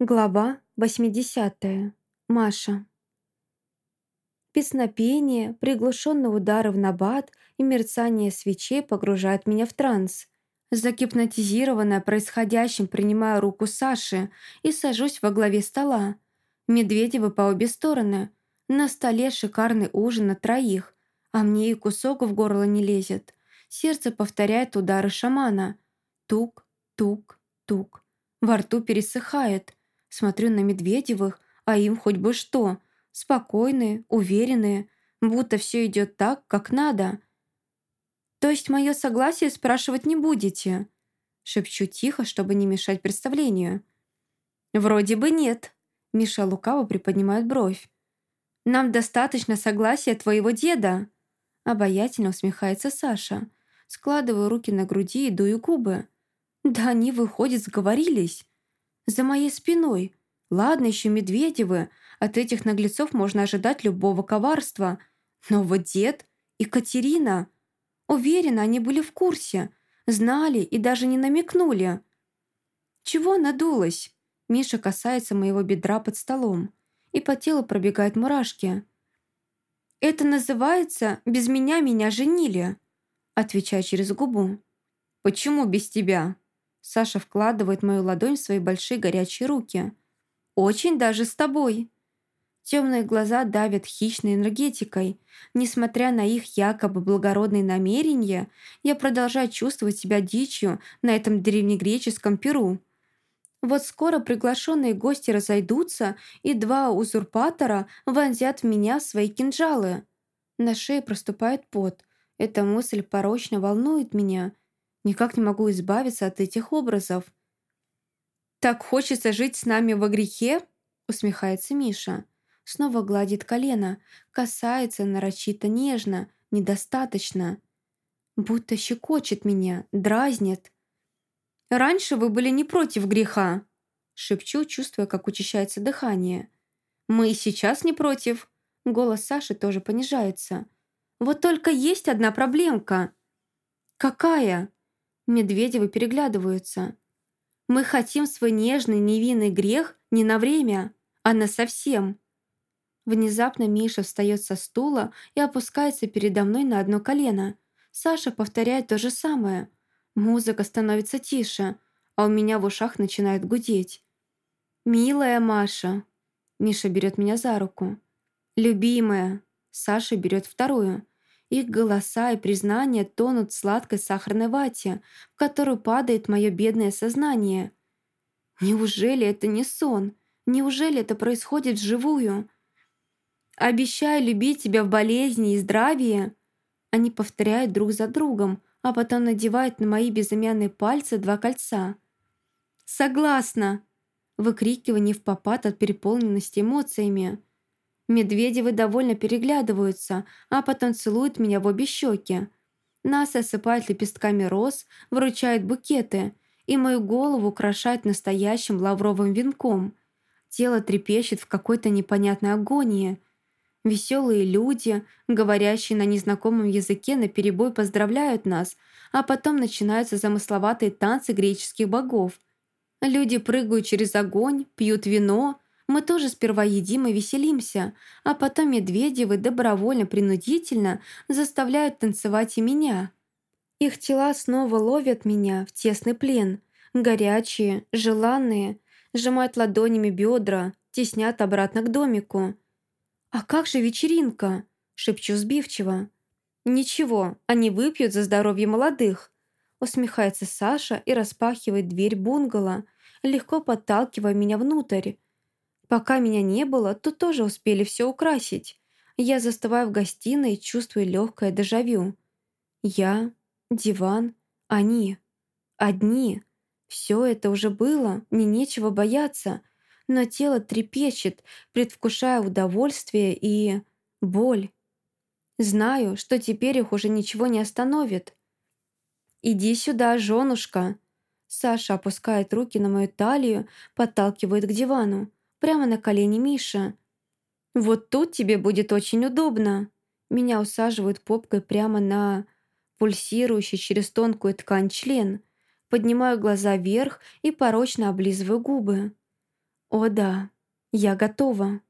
Глава 80. Маша. Песнопение, приглушенные удары в набат и мерцание свечей погружают меня в транс. Загипнотизированная происходящим, принимаю руку Саши и сажусь во главе стола. Медведевы по обе стороны. На столе шикарный ужин на троих, а мне и кусок в горло не лезет. Сердце повторяет удары шамана. Тук, тук, тук. Во рту пересыхает – Смотрю на Медведевых, а им хоть бы что. Спокойные, уверенные, будто все идет так, как надо. «То есть мое согласие спрашивать не будете?» Шепчу тихо, чтобы не мешать представлению. «Вроде бы нет», — Миша лукаво приподнимает бровь. «Нам достаточно согласия твоего деда», — обаятельно усмехается Саша. Складываю руки на груди и дую губы. «Да они, выходят, сговорились. За моей спиной. Ладно, еще Медведевы. От этих наглецов можно ожидать любого коварства. Но вот дед и Катерина... Уверена, они были в курсе. Знали и даже не намекнули. Чего надулась? Миша касается моего бедра под столом. И по телу пробегают мурашки. «Это называется «без меня меня женили», отвечаю через губу. «Почему без тебя?» Саша вкладывает мою ладонь в свои большие горячие руки. «Очень даже с тобой». Темные глаза давят хищной энергетикой. Несмотря на их якобы благородные намерения, я продолжаю чувствовать себя дичью на этом древнегреческом перу. Вот скоро приглашенные гости разойдутся, и два узурпатора вонзят в меня свои кинжалы. На шее проступает пот. Эта мысль порочно волнует меня – Никак не могу избавиться от этих образов. «Так хочется жить с нами во грехе?» усмехается Миша. Снова гладит колено, касается нарочито нежно, недостаточно. Будто щекочет меня, дразнит. «Раньше вы были не против греха», шепчу, чувствуя, как учащается дыхание. «Мы и сейчас не против». Голос Саши тоже понижается. «Вот только есть одна проблемка». «Какая?» Медведевы переглядываются. «Мы хотим свой нежный невинный грех не на время, а на совсем». Внезапно Миша встает со стула и опускается передо мной на одно колено. Саша повторяет то же самое. Музыка становится тише, а у меня в ушах начинает гудеть. «Милая Маша!» Миша берет меня за руку. «Любимая!» Саша берет вторую. Их голоса и признания тонут в сладкой сахарной вате, в которую падает мое бедное сознание. Неужели это не сон? Неужели это происходит вживую? «Обещаю любить тебя в болезни и здравии!» Они повторяют друг за другом, а потом надевают на мои безымянные пальцы два кольца. «Согласна!» Выкрикиваю не в попад от переполненности эмоциями. Медведевы довольно переглядываются, а потом целуют меня в обе щеки. Нас осыпают лепестками роз, вручают букеты, и мою голову украшают настоящим лавровым венком. Тело трепещет в какой-то непонятной агонии. Веселые люди, говорящие на незнакомом языке, наперебой поздравляют нас, а потом начинаются замысловатые танцы греческих богов. Люди прыгают через огонь, пьют вино, мы тоже сперва едим и веселимся, а потом Медведевы добровольно-принудительно заставляют танцевать и меня. Их тела снова ловят меня в тесный плен, горячие, желанные, сжимают ладонями бедра, теснят обратно к домику. «А как же вечеринка?» – шепчу сбивчиво. «Ничего, они выпьют за здоровье молодых», – усмехается Саша и распахивает дверь бунгало, легко подталкивая меня внутрь. Пока меня не было, то тоже успели все украсить. Я застываю в гостиной, чувствуя легкое дежавю. Я, диван, они. Одни. Все это уже было, мне нечего бояться. Но тело трепещет, предвкушая удовольствие и... боль. Знаю, что теперь их уже ничего не остановит. «Иди сюда, женушка!» Саша опускает руки на мою талию, подталкивает к дивану прямо на колени Миши. «Вот тут тебе будет очень удобно». Меня усаживают попкой прямо на пульсирующий через тонкую ткань член. Поднимаю глаза вверх и порочно облизываю губы. О да, я готова.